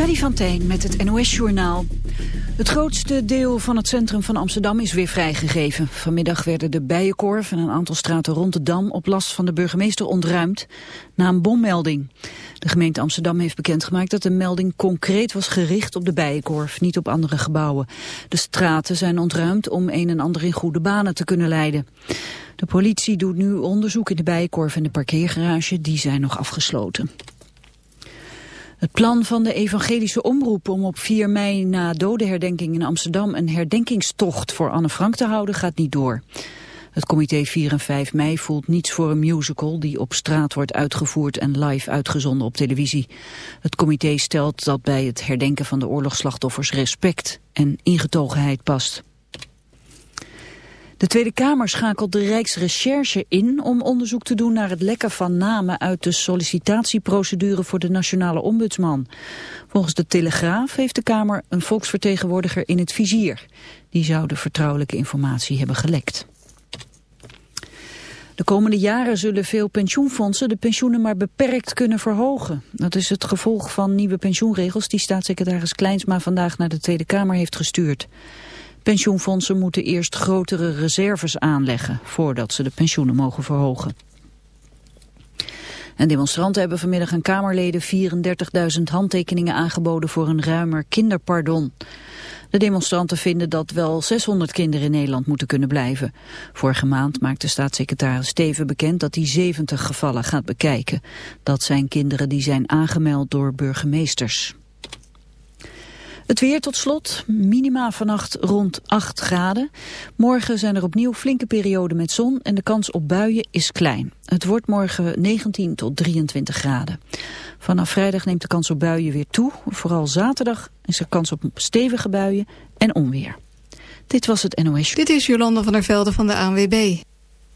Freddy van Teen met het NOS-journaal. Het grootste deel van het centrum van Amsterdam is weer vrijgegeven. Vanmiddag werden de Bijenkorf en een aantal straten rond de Dam... op last van de burgemeester ontruimd na een bommelding. De gemeente Amsterdam heeft bekendgemaakt dat de melding concreet was gericht op de Bijenkorf, niet op andere gebouwen. De straten zijn ontruimd om een en ander in goede banen te kunnen leiden. De politie doet nu onderzoek in de Bijenkorf en de parkeergarage, die zijn nog afgesloten. Het plan van de evangelische omroep om op 4 mei na dodenherdenking in Amsterdam een herdenkingstocht voor Anne Frank te houden gaat niet door. Het comité 4 en 5 mei voelt niets voor een musical die op straat wordt uitgevoerd en live uitgezonden op televisie. Het comité stelt dat bij het herdenken van de oorlogsslachtoffers respect en ingetogenheid past. De Tweede Kamer schakelt de Rijksrecherche in om onderzoek te doen naar het lekken van namen uit de sollicitatieprocedure voor de nationale ombudsman. Volgens de Telegraaf heeft de Kamer een volksvertegenwoordiger in het vizier. Die zou de vertrouwelijke informatie hebben gelekt. De komende jaren zullen veel pensioenfondsen de pensioenen maar beperkt kunnen verhogen. Dat is het gevolg van nieuwe pensioenregels die staatssecretaris Kleinsma vandaag naar de Tweede Kamer heeft gestuurd. Pensioenfondsen moeten eerst grotere reserves aanleggen voordat ze de pensioenen mogen verhogen. En demonstranten hebben vanmiddag aan Kamerleden 34.000 handtekeningen aangeboden voor een ruimer kinderpardon. De demonstranten vinden dat wel 600 kinderen in Nederland moeten kunnen blijven. Vorige maand maakte staatssecretaris Steven bekend dat hij 70 gevallen gaat bekijken. Dat zijn kinderen die zijn aangemeld door burgemeesters. Het weer tot slot, minima vannacht rond 8 graden. Morgen zijn er opnieuw flinke perioden met zon en de kans op buien is klein. Het wordt morgen 19 tot 23 graden. Vanaf vrijdag neemt de kans op buien weer toe. Vooral zaterdag is er kans op stevige buien en onweer. Dit was het NOS. Dit is Jolanda van der Velde van de ANWB.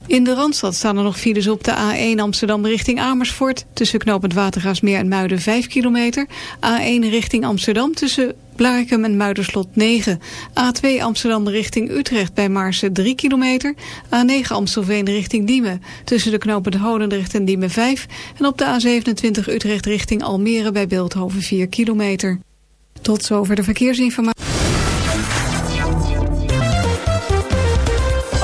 In de Randstad staan er nog files op de A1 Amsterdam richting Amersfoort... tussen knooppunt Watergaasmeer en Muiden 5 kilometer. A1 richting Amsterdam tussen Blarikum en Muiderslot 9. A2 Amsterdam richting Utrecht bij Maarsen 3 kilometer. A9 Amstelveen richting Diemen tussen de knooppunt Holendrecht en Diemen 5. En op de A27 Utrecht richting Almere bij Beeldhoven 4 kilometer. Tot zover de verkeersinformatie.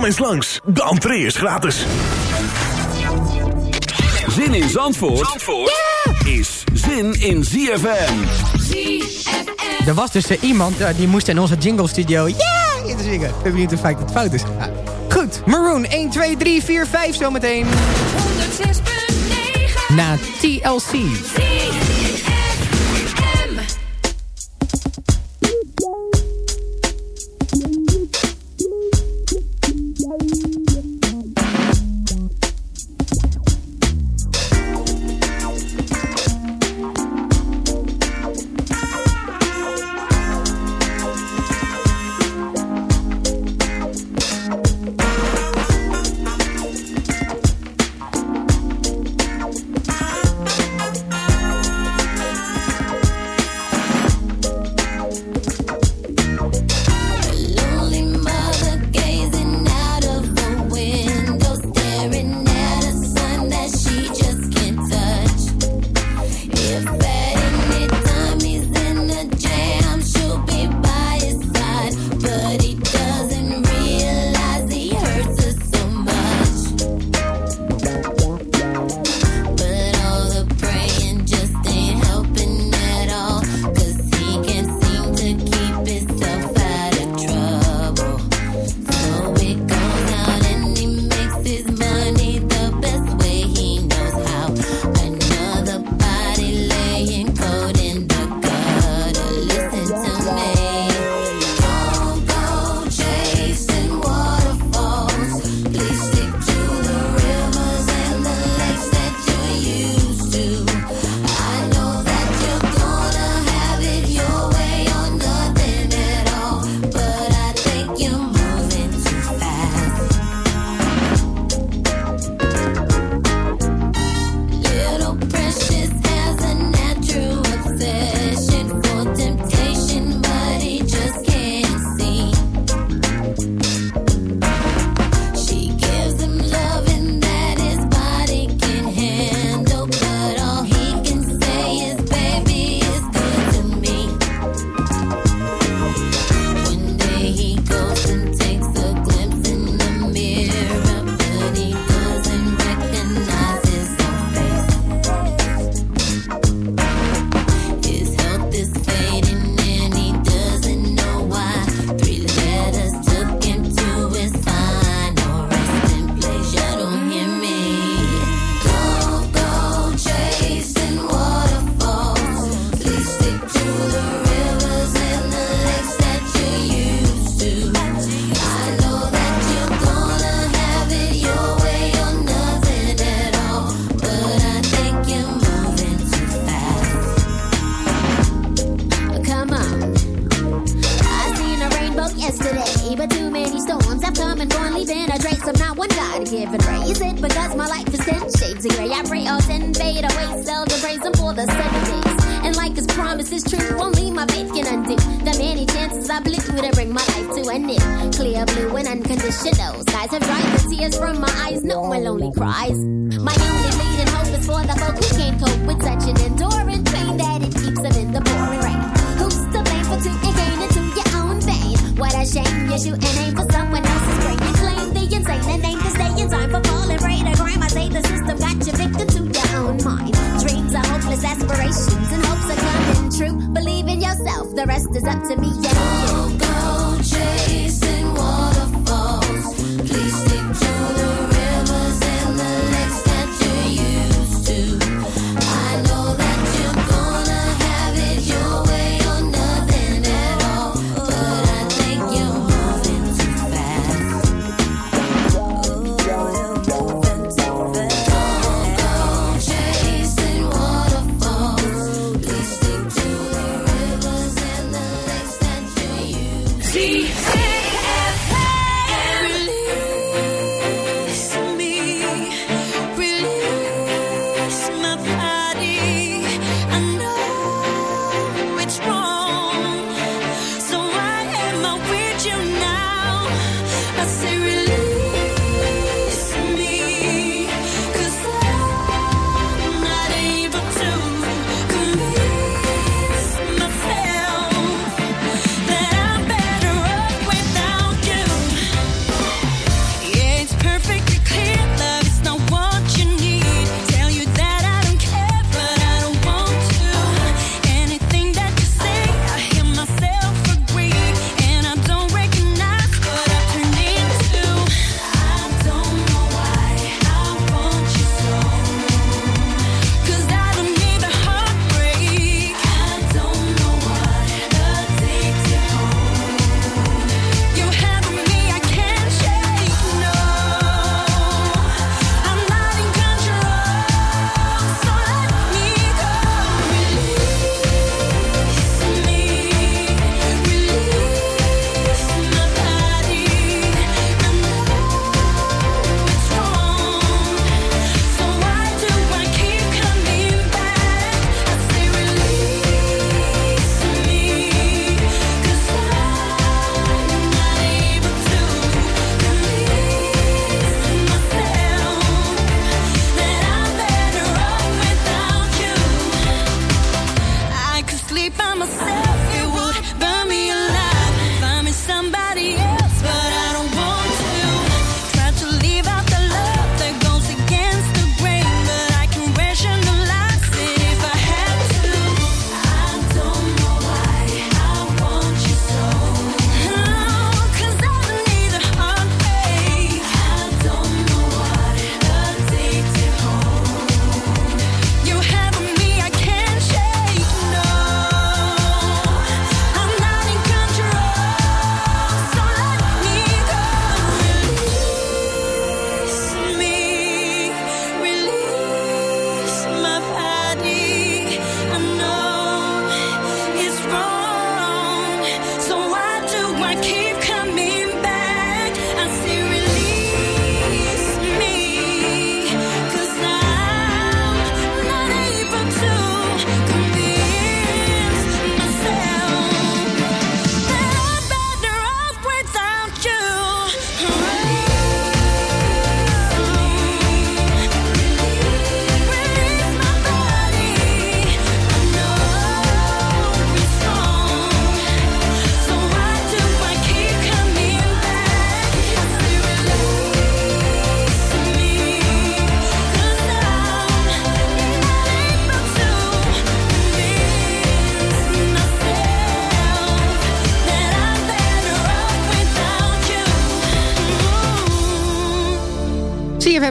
Kom eens langs, de entree is gratis. Zin in Zandvoort, Zandvoort is zin in ZFM. Er was dus uh, iemand uh, die moest in onze jingle studio... Ja, in te zingen. Ik ben benieuwd of het fout is gegaan. Goed, Maroon 1, 2, 3, 4, 5 zometeen. 106.9 Na TLC.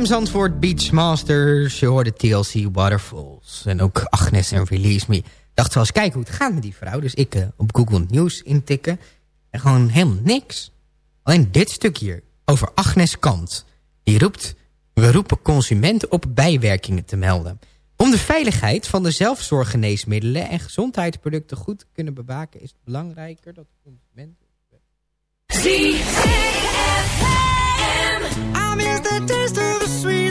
CFM Zandvoort Beachmasters. Je hoorde TLC Waterfalls. En ook Agnes en Release Me. Dacht wel eens kijken hoe het gaat met die vrouw. Dus ik eh, op Google News intikken. En gewoon helemaal niks. Alleen dit stuk hier. Over Agnes Kant. Die roept... We roepen consumenten op bijwerkingen te melden. Om de veiligheid van de zelfzorggeneesmiddelen... en gezondheidsproducten goed te kunnen bewaken... is het belangrijker dat consumenten... I miss the taste of the sweet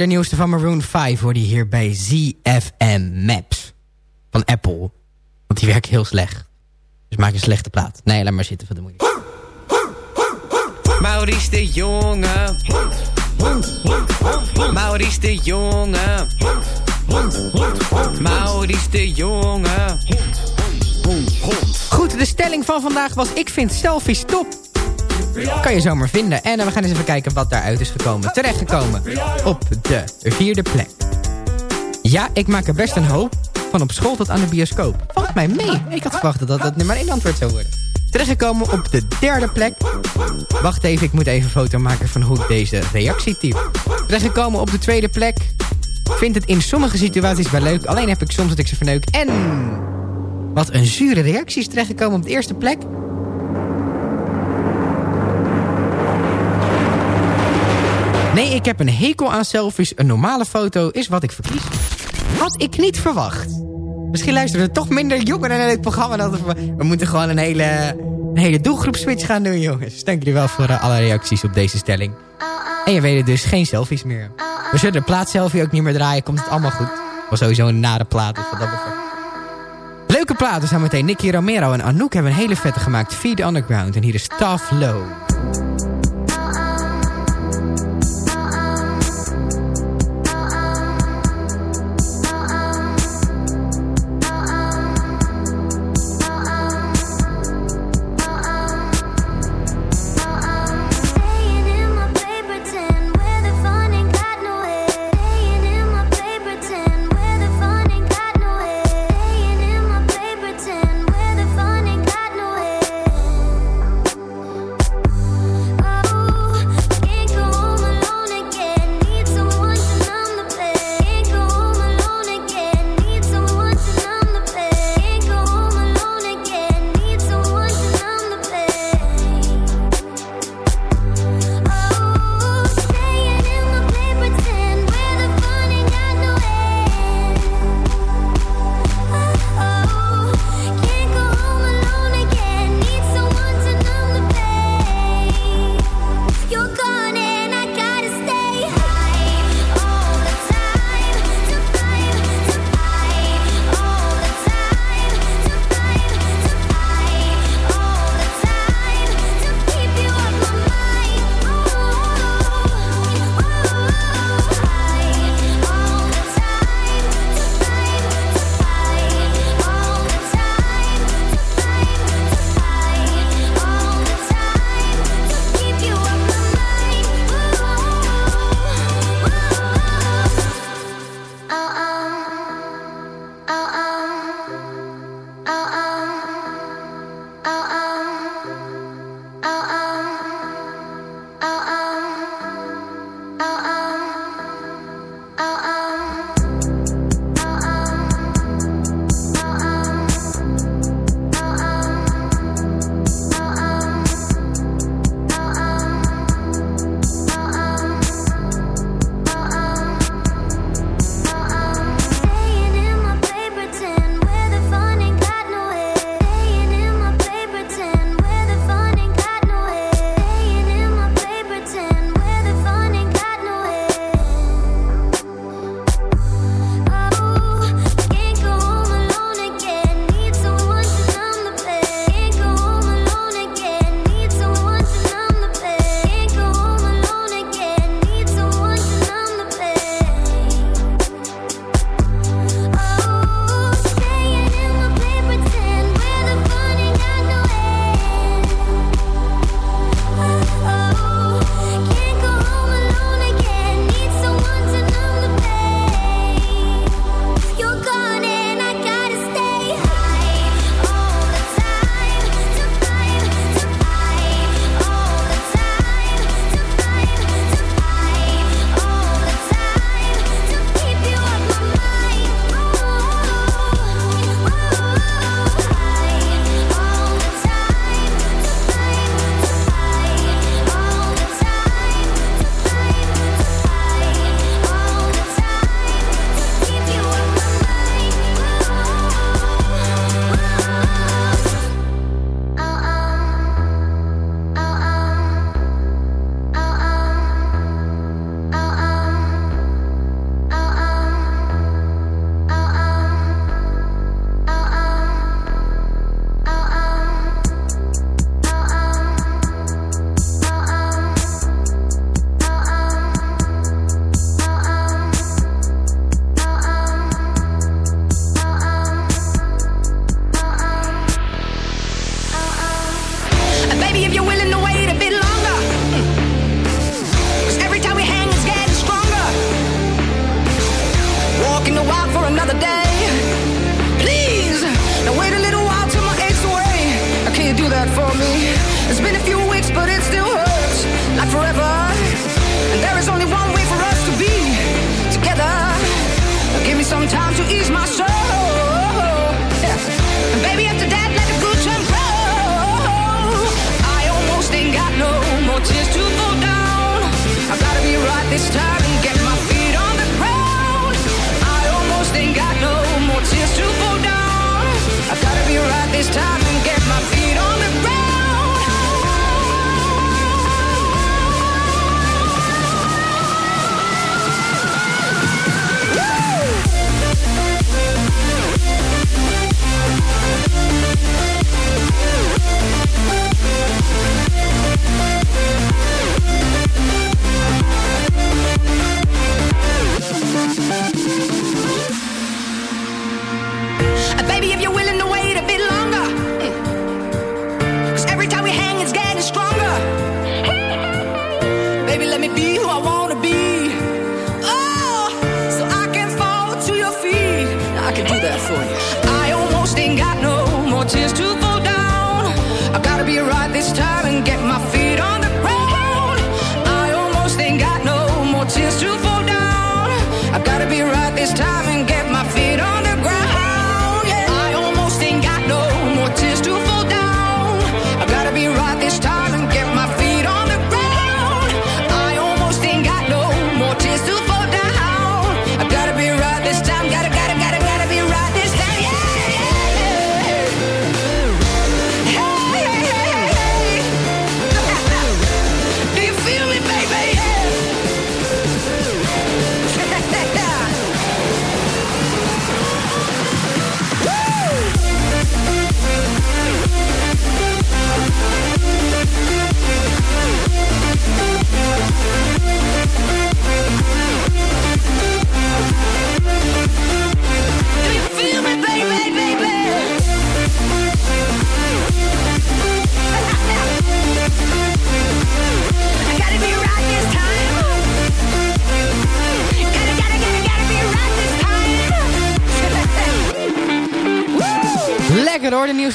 de nieuwste van Maroon 5 hoor die hier bij ZFM Maps. Van Apple. Want die werkt heel slecht. Dus maak een slechte plaat. Nee, laat maar zitten voor de moeite. Maurice de Jonge. Maurice de Jonge. Maurice de Jonge. Goed, de stelling van vandaag was... Ik vind selfies top. Kan je zomaar vinden. En eh, we gaan eens even kijken wat daaruit is gekomen. Terechtgekomen op de vierde plek. Ja, ik maak er best een hoop. Van op school tot aan de bioscoop. Valt mij mee. Ik had verwacht dat dat nummer 1 antwoord zou worden. Terechtgekomen op de derde plek. Wacht even, ik moet even een foto maken van hoe ik deze reactie typ. Terechtgekomen op de tweede plek. Vind het in sommige situaties wel leuk. Alleen heb ik soms dat ik ze verneuk. En wat een zure reactie is terechtgekomen op de eerste plek. Nee, ik heb een hekel aan selfies. Een normale foto is wat ik verkies. Had ik niet verwacht. Misschien luisteren er toch minder jongeren naar dit programma. Dan we, we moeten gewoon een hele, een hele doelgroep switch gaan doen, jongens. Dank jullie wel voor eh, alle reacties op deze stelling. En je weet het dus, geen selfies meer. We zullen de plaat selfie ook niet meer draaien. Komt het allemaal goed. Was sowieso een nare plaat. Dus wat dat. Leuke platen zijn meteen. Nicky Romero en Anouk hebben een hele vette gemaakt. Feed Underground. En hier is Tough Low.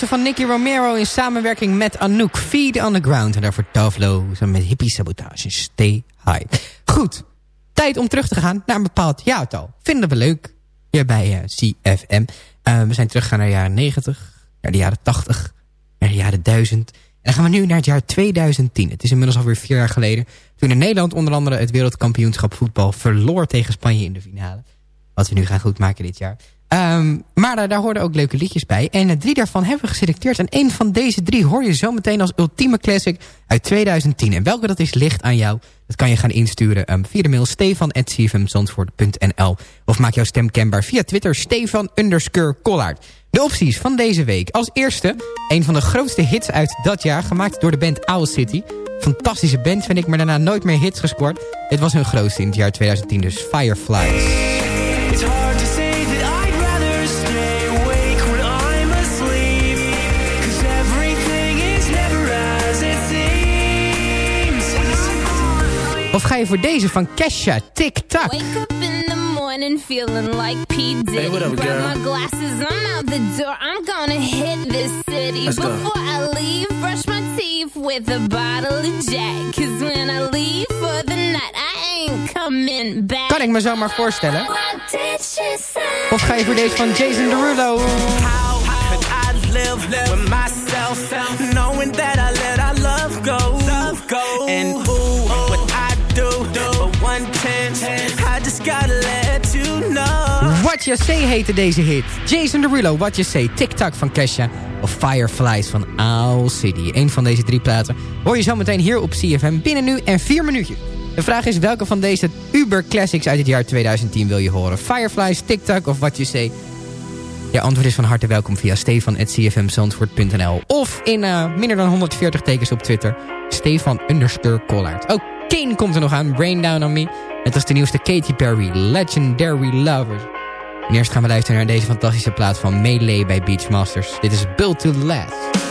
Van Nicky Romero in samenwerking met Anouk. Feed on the Ground. En daarvoor Tavlo met Hippie Sabotage. Stay high. Goed, tijd om terug te gaan naar een bepaald jaartal. Vinden we leuk hier bij eh, CFM. Eh, we zijn teruggegaan naar de jaren 90, naar de jaren 80, naar de jaren 1000. En dan gaan we nu naar het jaar 2010. Het is inmiddels alweer vier jaar geleden. Toen in Nederland onder andere het wereldkampioenschap voetbal verloor tegen Spanje in de finale. Wat we nu gaan goedmaken dit jaar. Ehm, maar daar, hoorden ook leuke liedjes bij. En eh, drie daarvan hebben we geselecteerd. En één van deze drie hoor je zometeen als ultieme classic uit 2010. En welke dat is, ligt aan jou. Dat kan je gaan insturen um, via de mail stefan.cfmzandvoort.nl Of maak jouw stem kenbaar via Twitter Stefan. De opties van deze week. Als eerste, een van de grootste hits uit dat jaar. Gemaakt door de band Owl City. Fantastische band vind ik, maar daarna nooit meer hits gescoord. Dit was hun grootste in het jaar 2010, dus Fireflies. Of ga je voor deze van Kesha, Tic Tac? Wake up in the morning feeling like P. Diddy. Hey, what up, Grab girl? my glasses, I'm out the door. I'm gonna hit this city. Let's go. Before I leave, brush my teeth with a bottle of Jack. Cause when I leave for the night, I ain't coming back. Kan ik me zo maar voorstellen. Of ga je voor deze van Jason Derulo? How could I live with myself knowing that I let our love go? And ooh, what What You Say heette deze hit. Jason Derulo, What You Say, Tic Tac van Kesha of Fireflies van Owl City. Een van deze drie platen hoor je zo meteen hier op CFM binnen nu en vier minuutjes. De vraag is welke van deze Uber Classics uit het jaar 2010 wil je horen? Fireflies, Tic Tac of What You Say? Je antwoord is van harte welkom via stefan.cfmzandvoort.nl of in eh, minder dan 140 tekens op Twitter. Stefan underscore Collard. Komt er nog aan, Brain Down on Me. Het is de nieuwste Katy Perry, Legendary Lovers. En eerst gaan we luisteren naar deze fantastische plaat van Melee bij Beachmasters. Dit is Built to Last.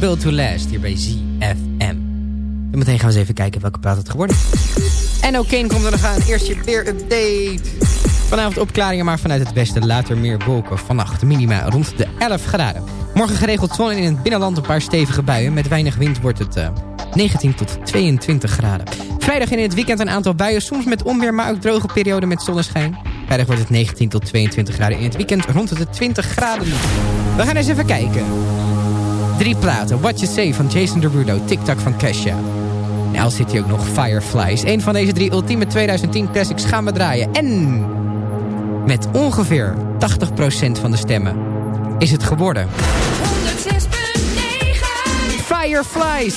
Built to Last hier bij ZFM. En meteen gaan we eens even kijken welke praat het geworden is. En Kane komt er nog aan. Eerst je weer update. Vanavond opklaringen, maar vanuit het westen later meer wolken. Vannacht minima rond de 11 graden. Morgen geregeld zon in het binnenland een paar stevige buien. Met weinig wind wordt het 19 tot 22 graden. Vrijdag in het weekend een aantal buien. Soms met onweer, maar ook droge perioden met zonneschijn. Vrijdag wordt het 19 tot 22 graden. In het weekend rond de 20 graden. We gaan eens even kijken. Drie platen. What You Say van Jason Derulo. TikTok van Kesha. Nou zit hier ook nog Fireflies. Een van deze drie ultieme 2010 classics gaan we draaien. En met ongeveer 80% van de stemmen is het geworden. 106.9 Fireflies.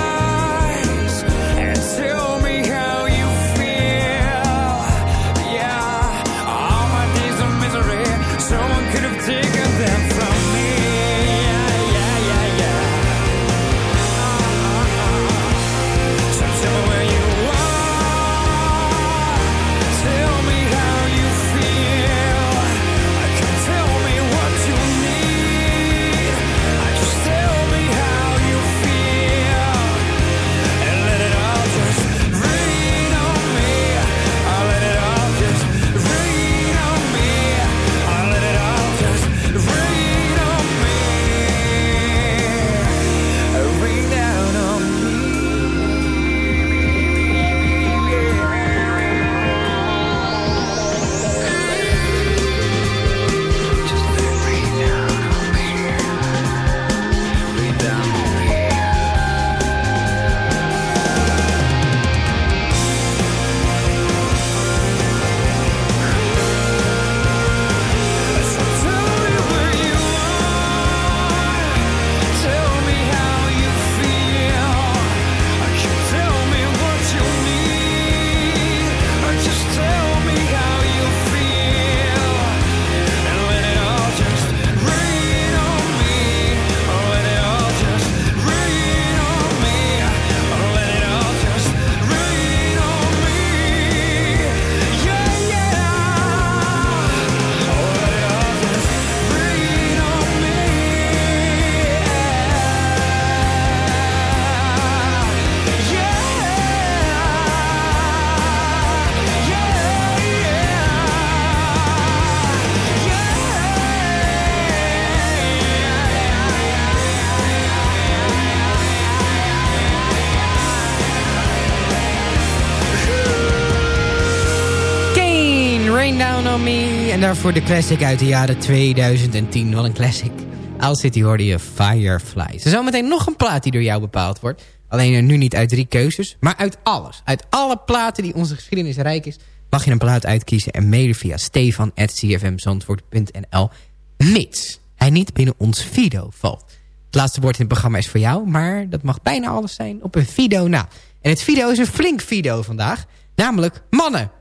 Daarvoor de classic uit de jaren 2010. Wat een classic. Owl City hoorde je Fireflies. Er zometeen nog een plaat die door jou bepaald wordt. Alleen er nu niet uit drie keuzes, maar uit alles. Uit alle platen die onze geschiedenis rijk is... mag je een plaat uitkiezen en mailen via stefan.cfmzandvoort.nl mits hij niet binnen ons video valt. Het laatste woord in het programma is voor jou, maar dat mag bijna alles zijn op een video na. En het video is een flink video vandaag, namelijk mannen.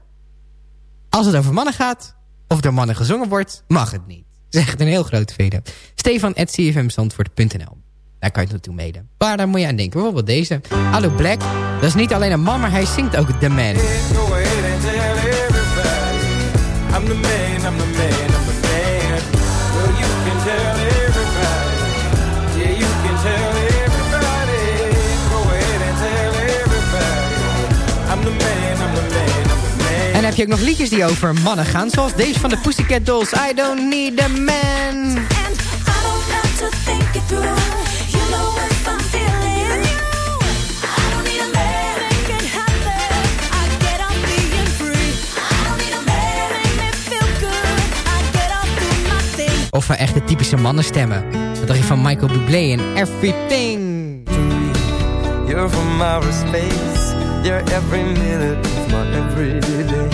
Als het over mannen gaat, of door mannen gezongen wordt, mag het niet. Echt een heel grote video. Stefan.cfmzandvoort.nl Daar kan je naartoe mede. Maar daar moet je aan denken. Bijvoorbeeld deze. Hallo Black. Dat is niet alleen een man, maar hij zingt ook The Man. Heb je ook nog liedjes die over mannen gaan. Zoals deze van de Pussycat Dolls. I don't need a man. Of uh, echt de typische mannenstemmen. Wat dacht je van Michael Bublé en Everything? You're from outer space. You're every minute of my everyday.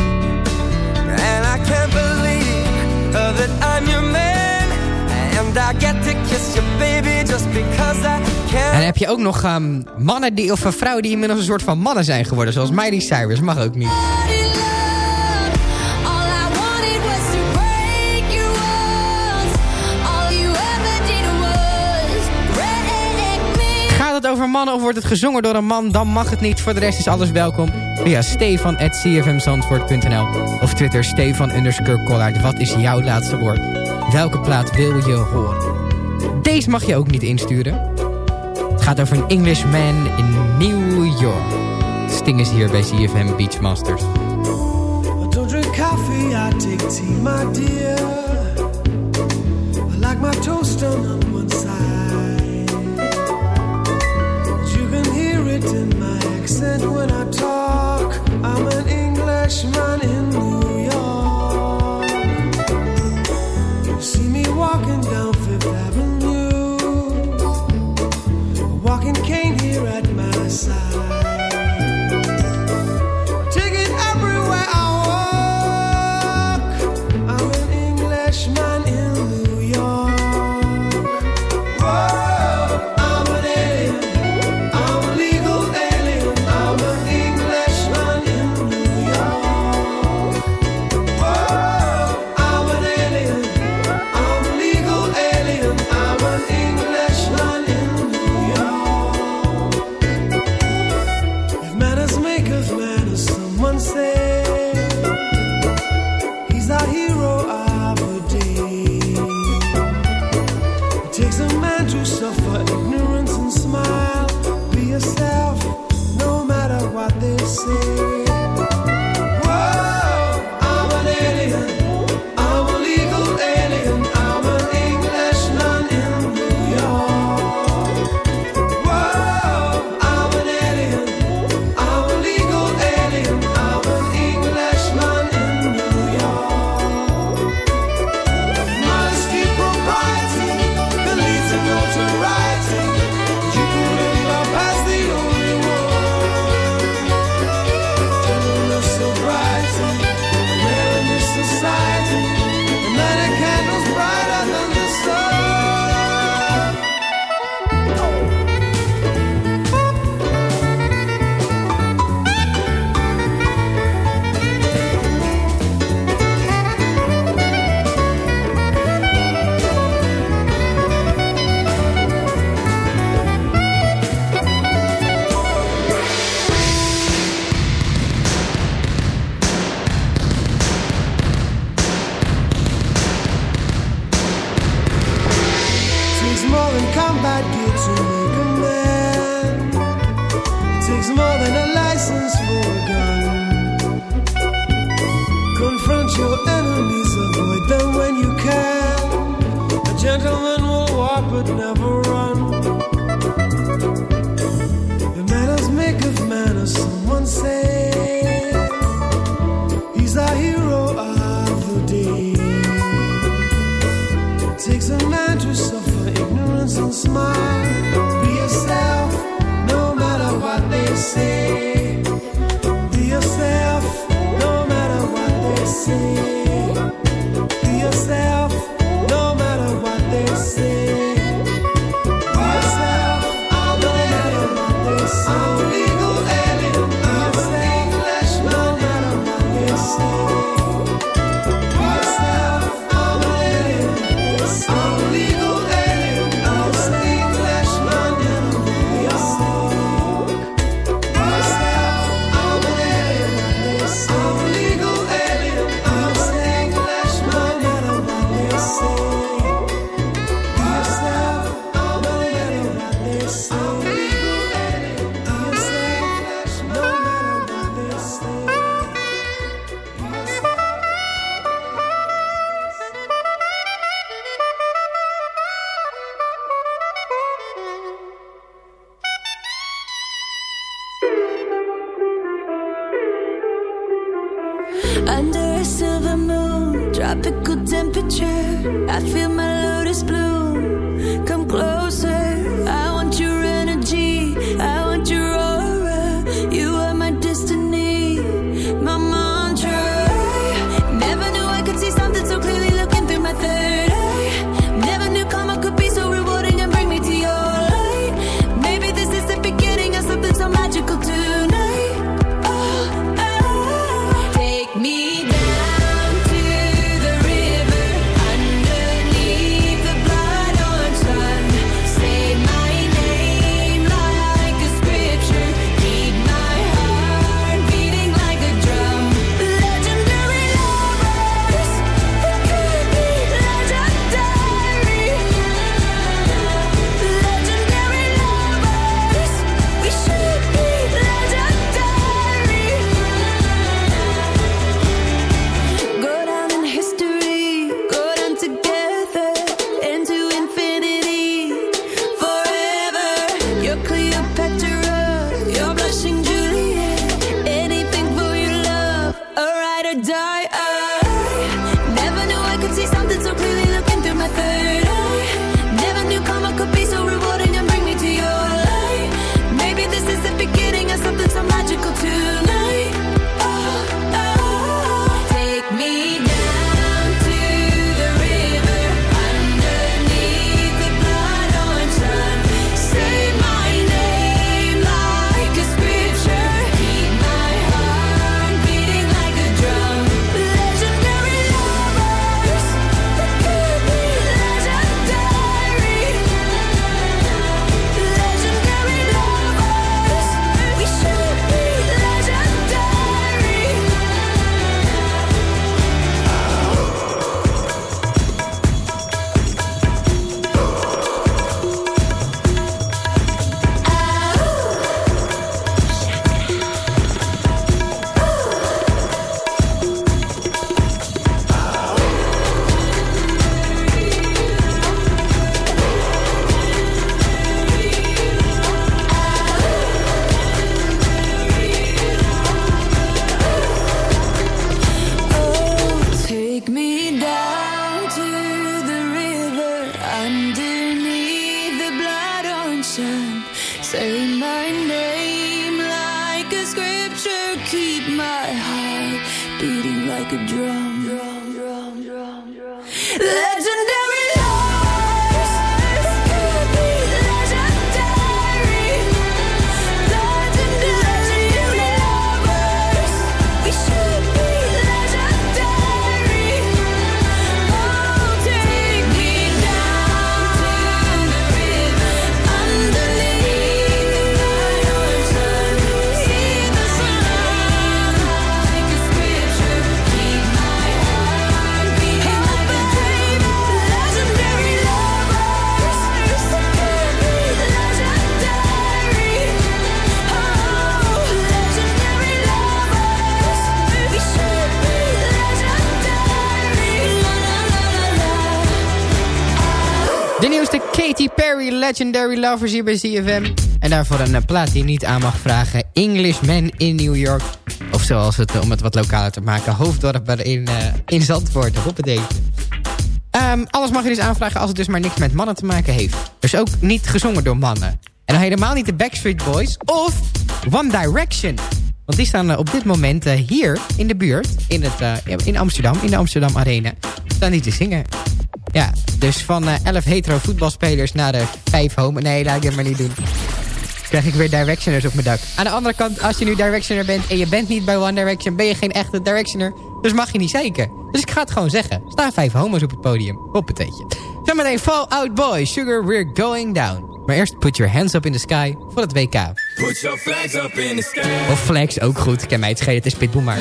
And I can't believe that I'm your man. And I get to kiss your baby just because I can. En heb je ook nog um, mannen die, of vrouwen die inmiddels een soort van mannen zijn geworden Zoals Miley Cyrus, mag ook niet. over mannen of wordt het gezongen door een man... dan mag het niet. Voor de rest is alles welkom via stefan.cfmzandvoort.nl of Twitter stefan.collaert. Wat is jouw laatste woord? Welke plaat wil je horen? Deze mag je ook niet insturen. Het gaat over een Englishman in New York. Sting is hier bij CFM Beachmasters. I don't drink coffee, I take tea, my dear. I like my toast walking down beating like Legendary Lovers hier bij ZFM. En daarvoor een eh, plaat die niet aan mag vragen. Englishman in New York. Of zoals het, eh, om het wat lokaler te maken, Hoofddorp in, eh, in Zandvoort. Hoppatee. Ehm alles mag je dus aanvragen als het dus maar niks met mannen te maken heeft. Dus ook niet gezongen door mannen. En dan helemaal niet de Backstreet Boys of One Direction. Want die staan op dit moment hier in de buurt, in, het, in Amsterdam, in de Amsterdam Arena, staan die te zingen. Ja, dus van eh 11 hetero voetbalspelers naar de 5 homo... Nee, laat ik het maar niet doen. Krijg ik weer Directioners op mijn dak. Aan de andere kant, als je nu Directioner bent en je bent niet bij One Direction... ben je geen echte Directioner, dus mag je niet zeker. Dus ik ga het gewoon zeggen. Staan vijf homo's op het podium. Hoppateetje. Zometeen Fall Out Boy, Sugar, We're Going Down. Maar eerst Put Your Hands Up in the Sky voor het WK. Put your flags up in the sky. Of Flex, ook goed. Ik ken mij het schelen, het is Pitbull maar.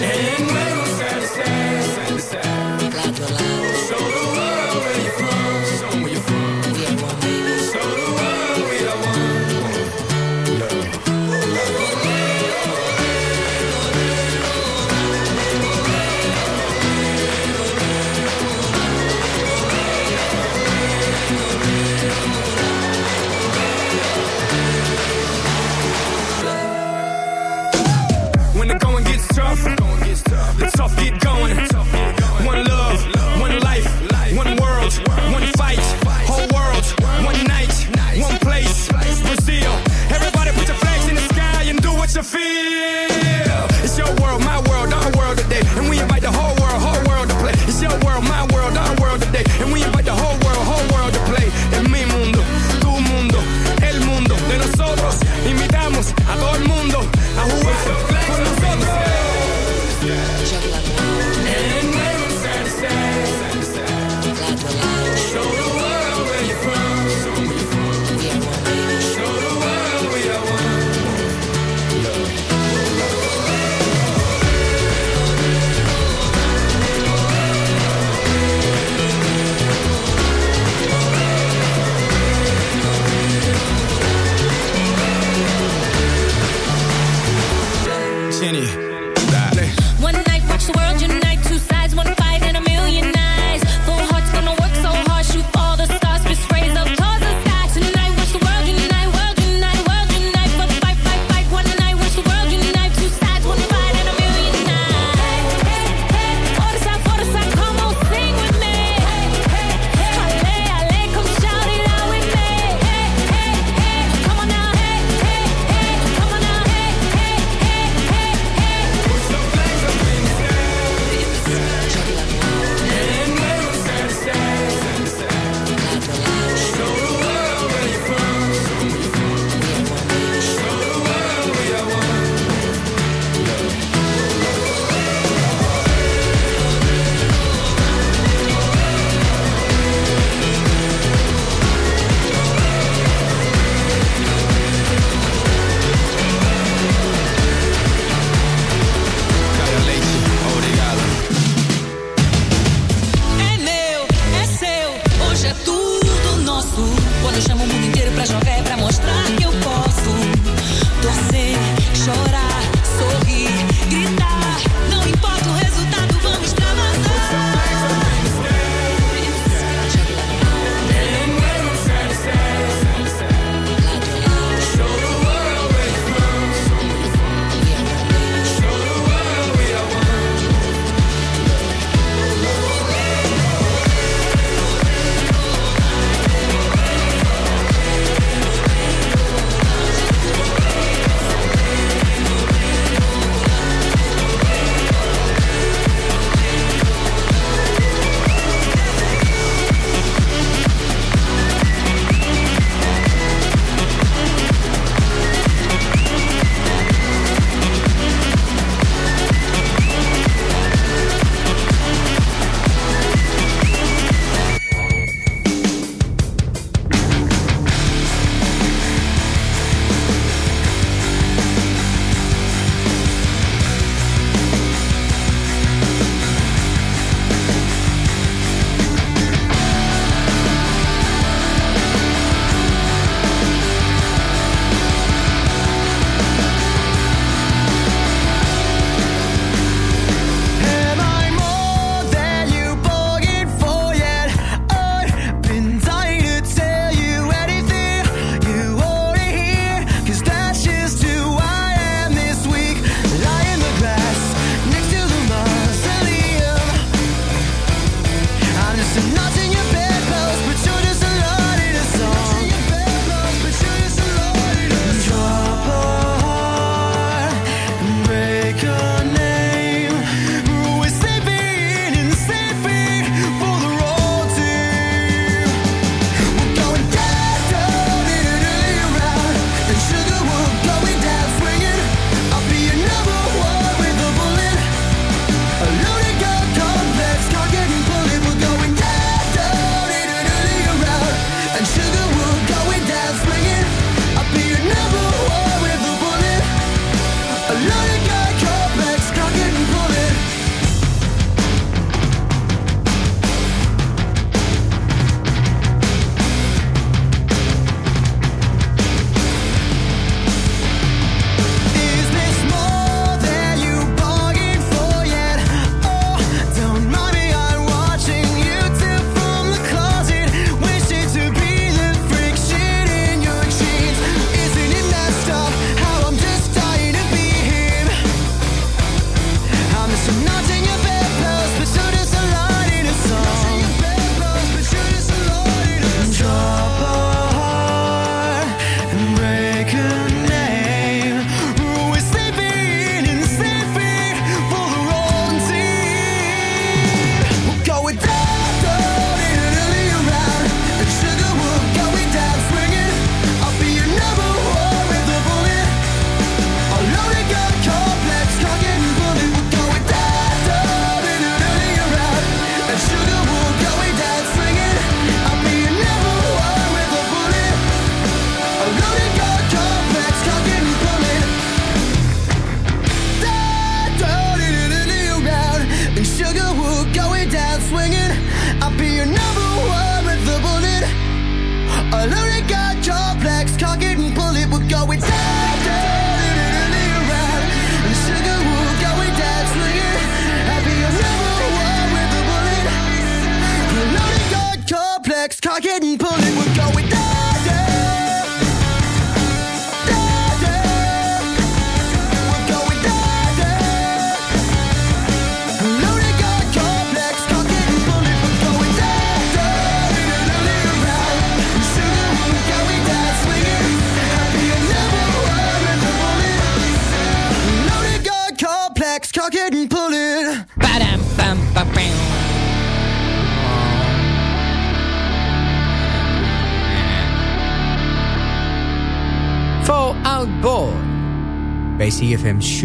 Going. One love, one life, one world, one fight. Whole world, one night, one place. Brazil. Everybody put your flags in the sky and do what you feel.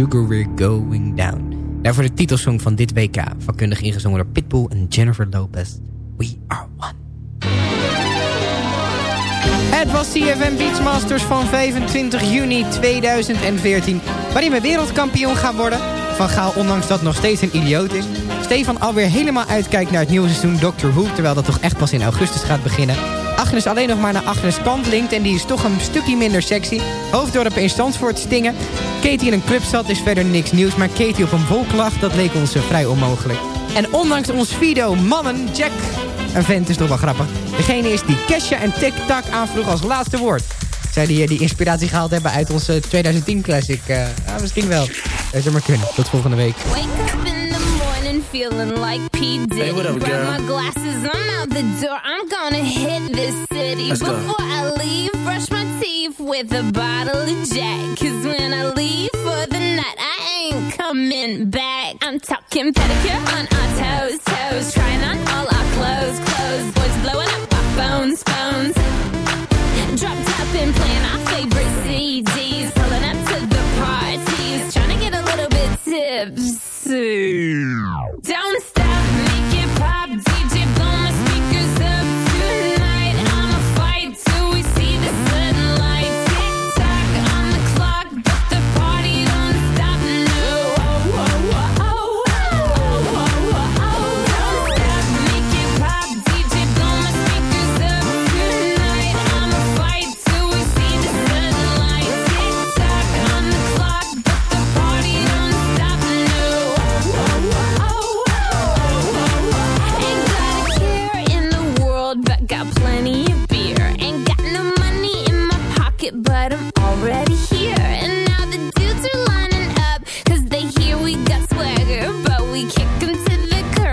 We're Going Down. Daarvoor de titelsong van dit WK. Vakkundig ingezongen door Pitbull en Jennifer Lopez. We are one. Het was CFM Beachmasters van 25 juni 2014. Waarin we wereldkampioen gaan worden. Van Gaal ondanks dat nog steeds een idioot is. Stefan alweer helemaal uitkijkt naar het nieuwe seizoen Doctor Who. Terwijl dat toch echt pas in augustus gaat beginnen. Agnes alleen nog maar naar Agnes Kant linkt. En die is toch een stukje minder sexy. Hoofddorp in Standsvoort stingen. Katie in een club zat is verder niks nieuws. Maar Katie op een wolk lag, dat leek ons eh, vrij onmogelijk. En ondanks ons Fido mannen, Jack... Een vent is toch wel grappig. Degene is die Kesha en Tik-Tak aanvroeg als laatste woord. Zij die, eh, die inspiratie gehaald hebben uit onze 2010 classic. eh ja, misschien wel. Dat zou maar kunnen. Tot volgende week. Feeling like P. Diddy. Hey, what up, Grab girl? my glasses, I'm out the door. I'm gonna hit this city. Let's go. Before I leave, brush my teeth with a bottle of Jack. Cause when I leave for the night, I ain't coming back. I'm talking pedicure on our toes, toes. Trying on all our clothes, clothes. Boys blowing up our phones, phones.